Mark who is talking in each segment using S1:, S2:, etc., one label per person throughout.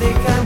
S1: they can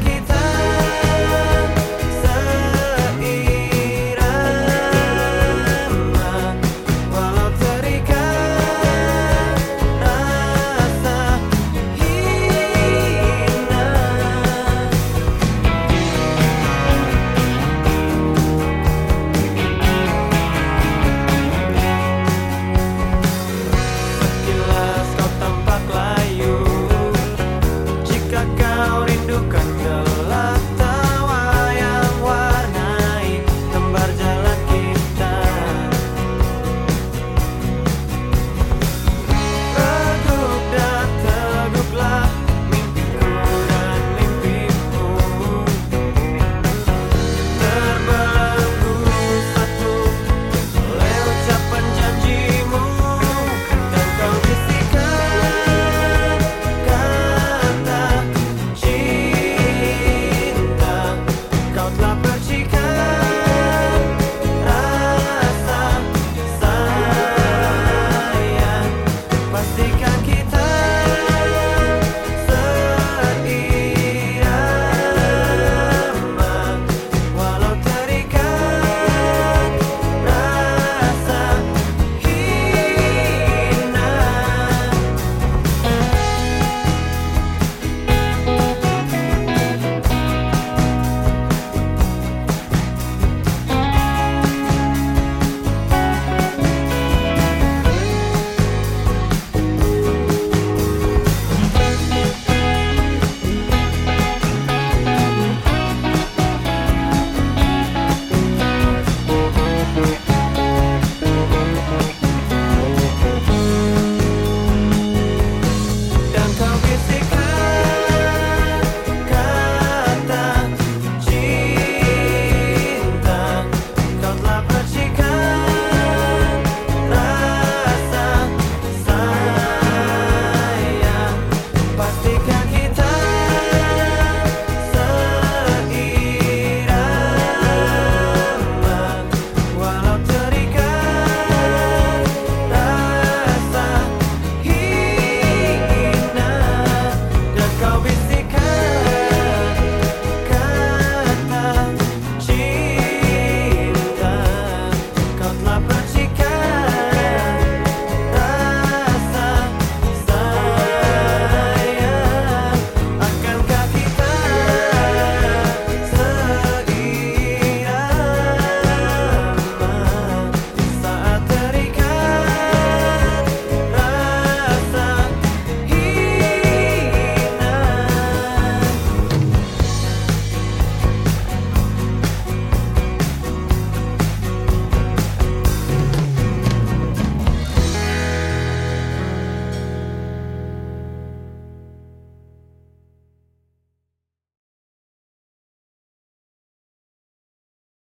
S1: my